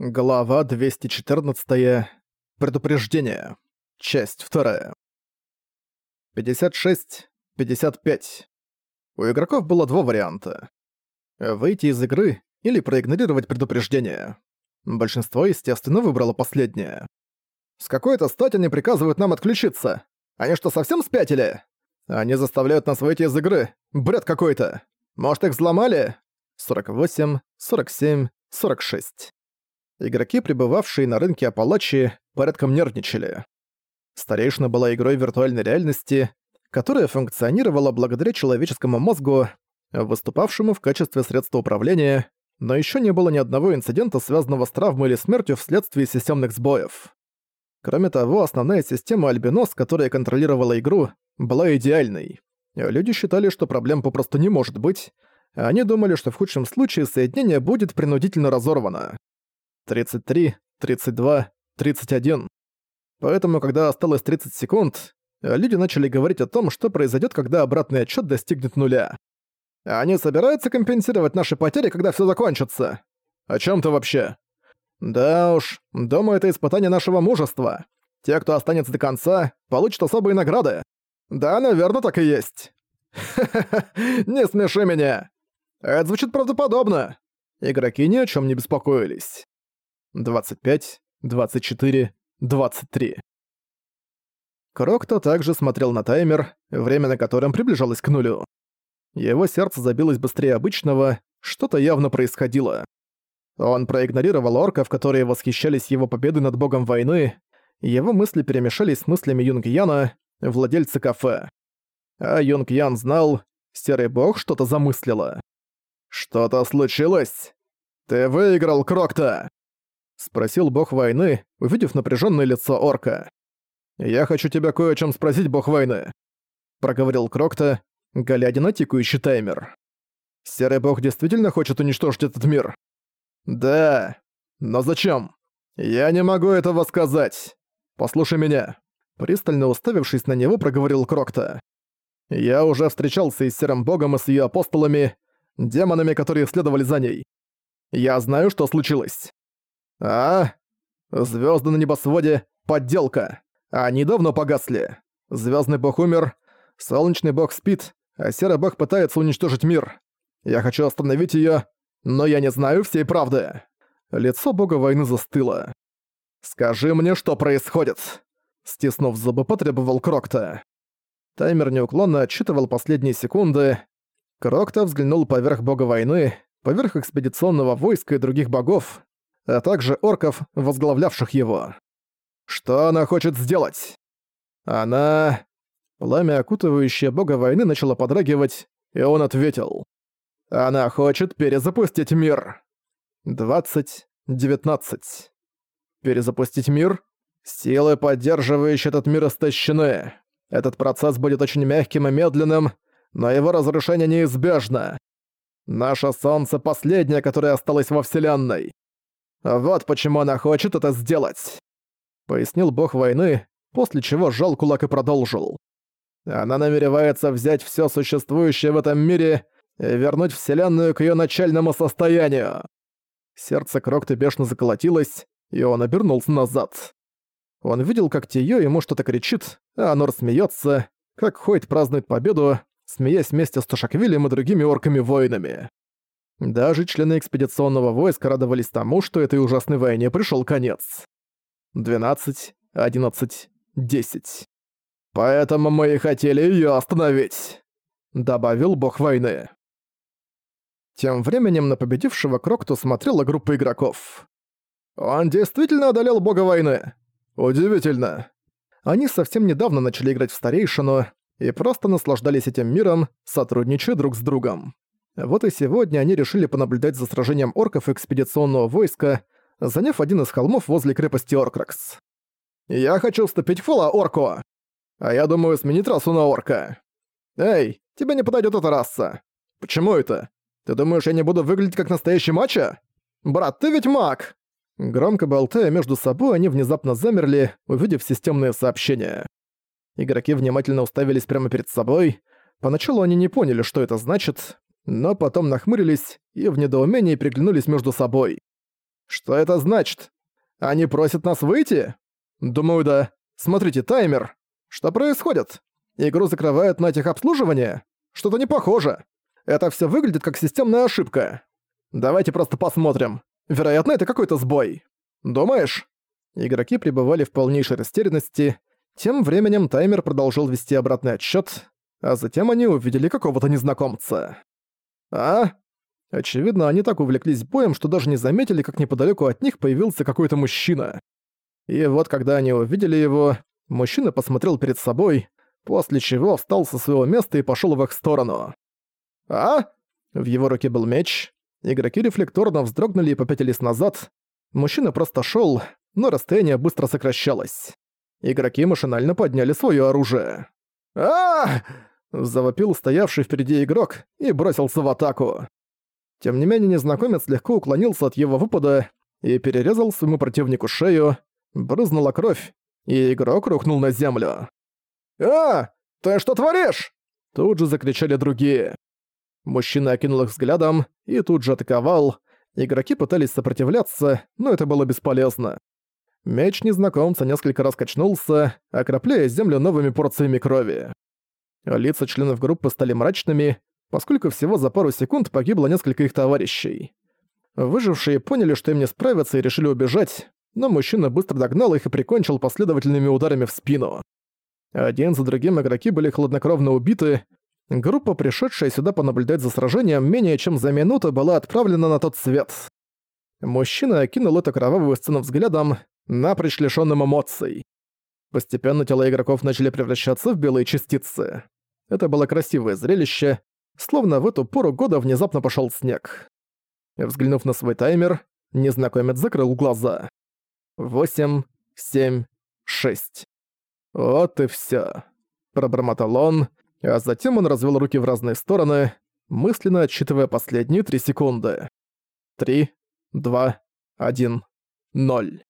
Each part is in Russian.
Глава 214. Предупреждение. Часть 2. 56-55. У игроков было два варианта. Выйти из игры или проигнорировать предупреждение. Большинство, естественно, выбрало последнее. С какой-то стати они приказывают нам отключиться. Они что, совсем спятили? Они заставляют нас выйти из игры. Бред какой-то. Может, их взломали? 48, 47, 46. Игроки, пребывавшие на рынке Апалачи, порядком нервничали. Старейшина была игрой виртуальной реальности, которая функционировала благодаря человеческому мозгу, выступавшему в качестве средства управления, но еще не было ни одного инцидента, связанного с травмой или смертью вследствие системных сбоев. Кроме того, основная система Альбинос, которая контролировала игру, была идеальной. Люди считали, что проблем попросту не может быть, они думали, что в худшем случае соединение будет принудительно разорвано. 33, 32, 31. Поэтому, когда осталось 30 секунд, люди начали говорить о том, что произойдет, когда обратный отчет достигнет нуля. Они собираются компенсировать наши потери, когда все закончится. О чем ты вообще? Да уж, думаю, это испытание нашего мужества. Те, кто останется до конца, получат особые награды. Да, наверное, так и есть. Не смеши меня. Это звучит правдоподобно. Игроки ни о чем не беспокоились. 25, 24, 23. Крокто также смотрел на таймер, время на котором приближалось к нулю. Его сердце забилось быстрее обычного, что-то явно происходило. Он проигнорировал орков, которые восхищались его победой над богом войны, его мысли перемешались с мыслями Юнг-Яна, владельца кафе. А Юнг-Ян знал, серый бог что-то замыслила. «Что-то случилось? Ты выиграл, Крокто!» Спросил бог войны, увидев напряженное лицо орка. «Я хочу тебя кое о чем спросить, бог войны», — проговорил Крокта, глядя на тикающий таймер. «Серый бог действительно хочет уничтожить этот мир?» «Да. Но зачем? Я не могу этого сказать. Послушай меня». Пристально уставившись на него, проговорил Крокта. «Я уже встречался и с Серым Богом, и с ее апостолами, демонами, которые следовали за ней. Я знаю, что случилось. А? Звезды на небосводе — подделка. Они давно погасли. Звездный бог умер, солнечный бог спит, а серый бог пытается уничтожить мир. Я хочу остановить ее, но я не знаю всей правды. Лицо бога войны застыло. «Скажи мне, что происходит!» Стиснув зубы, потребовал Крокта. Таймер неуклонно отсчитывал последние секунды. Крокта взглянул поверх бога войны, поверх экспедиционного войска и других богов, а также орков, возглавлявших его. Что она хочет сделать? Она... Пламя, окутывающее бога войны, начало подрагивать, и он ответил. Она хочет перезапустить мир. 20-19. Перезапустить мир? Силы, поддерживающие этот мир, истощены. Этот процесс будет очень мягким и медленным, но его разрушение неизбежно. Наше Солнце последнее, которое осталось во Вселенной. Вот почему она хочет это сделать», — пояснил бог войны, после чего сжал кулак и продолжил. «Она намеревается взять все существующее в этом мире и вернуть Вселенную к ее начальному состоянию». Сердце Крокта бешено заколотилось, и он обернулся назад. Он видел, как Тиё ему что-то кричит, а Анор смеется, как Хойт празднует победу, смеясь вместе с Тушаквилем и другими орками-воинами. Даже члены экспедиционного войска радовались тому, что этой ужасной войне пришел конец. 12, 11, 10. «Поэтому мы и хотели ее остановить», — добавил бог войны. Тем временем на победившего Крокту смотрела группа игроков. «Он действительно одолел бога войны? Удивительно!» Они совсем недавно начали играть в Старейшину и просто наслаждались этим миром, сотрудничая друг с другом. Вот и сегодня они решили понаблюдать за сражением орков экспедиционного войска, заняв один из холмов возле крепости Оркракс. «Я хочу вступить в фола орку! А я думаю сменить расу на орка. Эй, тебе не подойдет эта раса. Почему это? Ты думаешь, я не буду выглядеть как настоящий мачо? Брат, ты ведь маг!» Громко болтая между собой, они внезапно замерли, увидев системные сообщения. Игроки внимательно уставились прямо перед собой. Поначалу они не поняли, что это значит, но потом нахмурились и в недоумении приглянулись между собой. Что это значит? Они просят нас выйти? Думаю, да. Смотрите, таймер. Что происходит? Игру закрывают на техобслуживание? Что-то не похоже. Это все выглядит как системная ошибка. Давайте просто посмотрим. Вероятно, это какой-то сбой. Думаешь? Игроки пребывали в полнейшей растерянности. Тем временем таймер продолжил вести обратный отсчет, а затем они увидели какого-то незнакомца. А? Очевидно, они так увлеклись боем, что даже не заметили, как неподалеку от них появился какой-то мужчина. И вот когда они увидели его, мужчина посмотрел перед собой, после чего встал со своего места и пошел в их сторону. «А?» В его руке был меч. Игроки рефлекторно вздрогнули и попятились назад. Мужчина просто шел, но расстояние быстро сокращалось. Игроки машинально подняли свое оружие. а Завопил стоявший впереди игрок и бросился в атаку. Тем не менее, незнакомец легко уклонился от его выпада и перерезал своему противнику шею, брызнула кровь, и игрок рухнул на землю. «А, ты что творишь?» Тут же закричали другие. Мужчина окинул их взглядом и тут же атаковал. Игроки пытались сопротивляться, но это было бесполезно. Меч незнакомца несколько раз качнулся, окропляя землю новыми порциями крови. Лица членов группы стали мрачными, поскольку всего за пару секунд погибло несколько их товарищей. Выжившие поняли, что им не справятся и решили убежать, но мужчина быстро догнал их и прикончил последовательными ударами в спину. Один за другим игроки были хладнокровно убиты, группа, пришедшая сюда понаблюдать за сражением, менее чем за минуту была отправлена на тот свет. Мужчина окинул эту кровавую сцену взглядом, напрочь лишённым эмоций. Постепенно тела игроков начали превращаться в белые частицы. Это было красивое зрелище, словно в эту пору года внезапно пошел снег. Взглянув на свой таймер, незнакомец закрыл глаза. Восемь, семь, шесть. Вот и все. Пробормотал он, а затем он развел руки в разные стороны, мысленно отсчитывая последние три секунды. Три, два, один, ноль.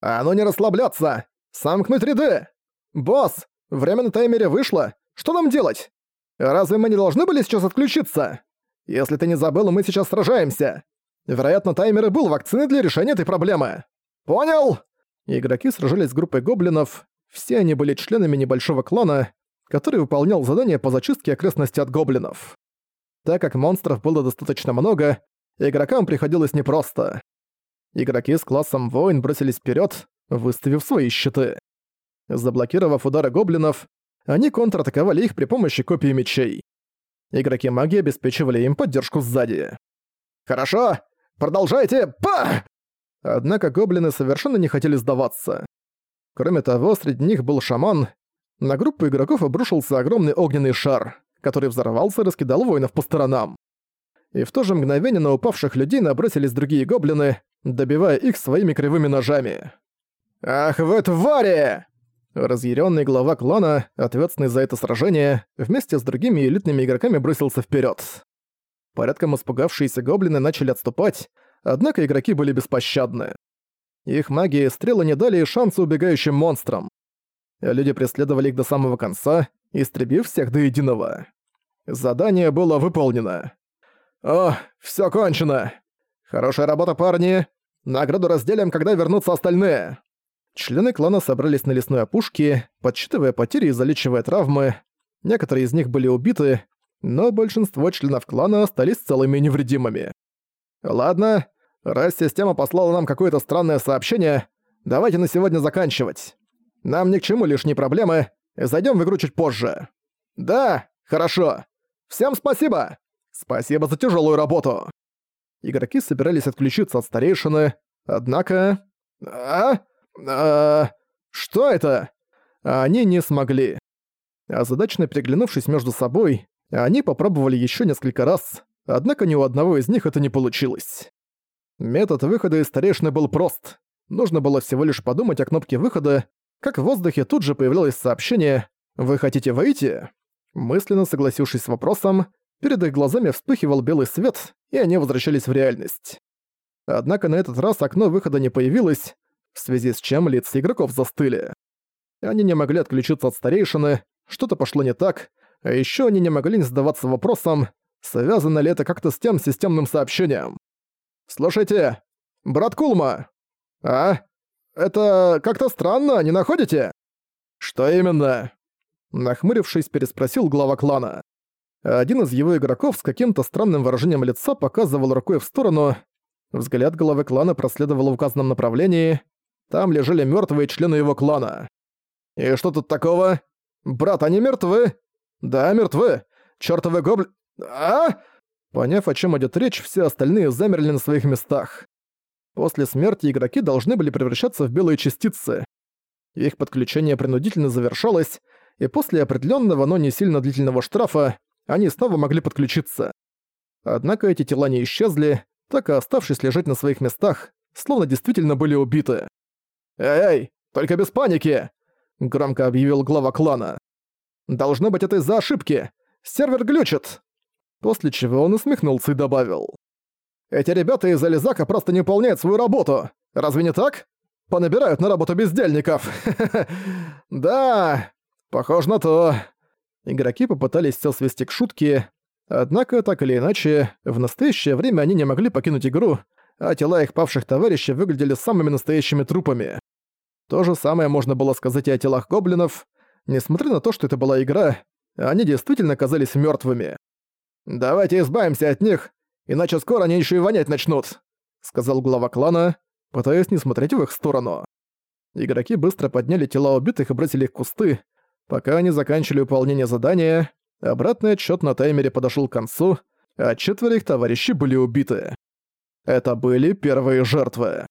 «А ну не расслабляться! Сомкнуть ряды! Босс, время на таймере вышло! Что нам делать? Разве мы не должны были сейчас отключиться? Если ты не забыл, мы сейчас сражаемся. Вероятно, таймер и был вакциной для решения этой проблемы. Понял?» Игроки сражались с группой гоблинов, все они были членами небольшого клана, который выполнял задания по зачистке окрестностей от гоблинов. Так как монстров было достаточно много, игрокам приходилось непросто. Игроки с классом воин бросились вперед, выставив свои щиты. Заблокировав удары гоблинов, они контратаковали их при помощи копий мечей. Игроки магии обеспечивали им поддержку сзади. «Хорошо! Продолжайте! Па!» Однако гоблины совершенно не хотели сдаваться. Кроме того, среди них был шаман. На группу игроков обрушился огромный огненный шар, который взорвался и раскидал воинов по сторонам. И в то же мгновение на упавших людей набросились другие гоблины, добивая их своими кривыми ножами. «Ах вы твари!» Разъяренный глава клана, ответственный за это сражение, вместе с другими элитными игроками бросился вперед. Порядком испугавшиеся гоблины начали отступать, однако игроки были беспощадны. Их магия и стрелы не дали шанса убегающим монстрам. Люди преследовали их до самого конца, истребив всех до единого. Задание было выполнено. «О, всё кончено! Хорошая работа, парни! Награду разделим, когда вернутся остальные!» Члены клана собрались на лесной опушке, подсчитывая потери и залечивая травмы. Некоторые из них были убиты, но большинство членов клана остались целыми и невредимыми. «Ладно, раз система послала нам какое-то странное сообщение, давайте на сегодня заканчивать. Нам ни к чему лишние проблемы, зайдем в игру чуть позже». «Да, хорошо. Всем спасибо! Спасибо за тяжелую работу!» Игроки собирались отключиться от старейшины, однако... «А?» А что это?» Они не смогли. Озадачно переглянувшись между собой, они попробовали еще несколько раз, однако ни у одного из них это не получилось. Метод выхода из старейшины был прост. Нужно было всего лишь подумать о кнопке выхода, как в воздухе тут же появлялось сообщение «Вы хотите выйти?». Мысленно согласившись с вопросом, перед их глазами вспыхивал белый свет, и они возвращались в реальность. Однако на этот раз окно выхода не появилось, в связи с чем лица игроков застыли. Они не могли отключиться от старейшины, что-то пошло не так, а ещё они не могли не задаваться вопросом, связано ли это как-то с тем системным сообщением. «Слушайте, Брат Кулма!» «А? Это как-то странно, не находите?» «Что именно?» Нахмурившись, переспросил глава клана. Один из его игроков с каким-то странным выражением лица показывал рукой в сторону. Взгляд главы клана проследовал в указанном направлении. Там лежали мертвые члены его клана. «И что тут такого? Брат, они мертвы?» «Да, мертвы. Чёртовы гобли... А?» Поняв, о чем идет речь, все остальные замерли на своих местах. После смерти игроки должны были превращаться в белые частицы. Их подключение принудительно завершалось, и после определенного, но не сильно длительного штрафа они снова могли подключиться. Однако эти тела не исчезли, так и оставшись лежать на своих местах, словно действительно были убиты. «Эй, только без паники!» — громко объявил глава клана. «Должно быть это из-за ошибки! Сервер глючит!» После чего он усмехнулся и добавил. «Эти ребята из Ализака просто не выполняют свою работу! Разве не так? Понабирают на работу бездельников! Да, похоже на то!» Игроки попытались все свести к шутке, однако, так или иначе, в настоящее время они не могли покинуть игру, а тела их павших товарищей выглядели самыми настоящими трупами. То же самое можно было сказать и о телах гоблинов. Несмотря на то, что это была игра, они действительно казались мертвыми. «Давайте избавимся от них, иначе скоро они еще и вонять начнут», сказал глава клана, пытаясь не смотреть в их сторону. Игроки быстро подняли тела убитых и бросили их в кусты. Пока они заканчивали выполнение задания, обратный отчет на таймере подошел к концу, а четверо их товарищей были убиты. Это были первые жертвы.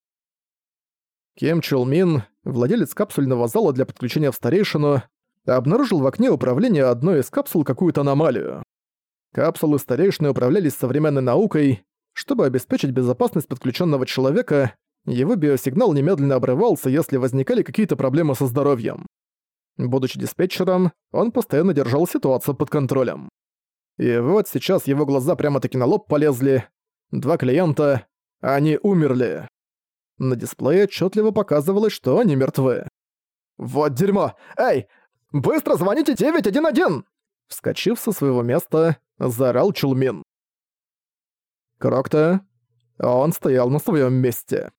Кем Чулмин, владелец капсульного зала для подключения в старейшину, обнаружил в окне управления одной из капсул какую-то аномалию. Капсулы старейшины управлялись современной наукой. Чтобы обеспечить безопасность подключенного человека, его биосигнал немедленно обрывался, если возникали какие-то проблемы со здоровьем. Будучи диспетчером, он постоянно держал ситуацию под контролем. И вот сейчас его глаза прямо-таки на лоб полезли. Два клиента, они умерли. На дисплее отчетливо показывалось, что они мертвы. «Вот дерьмо! Эй, быстро звоните 911!» Вскочив со своего места, заорал Чулмин. Крокта. Он стоял на своем месте.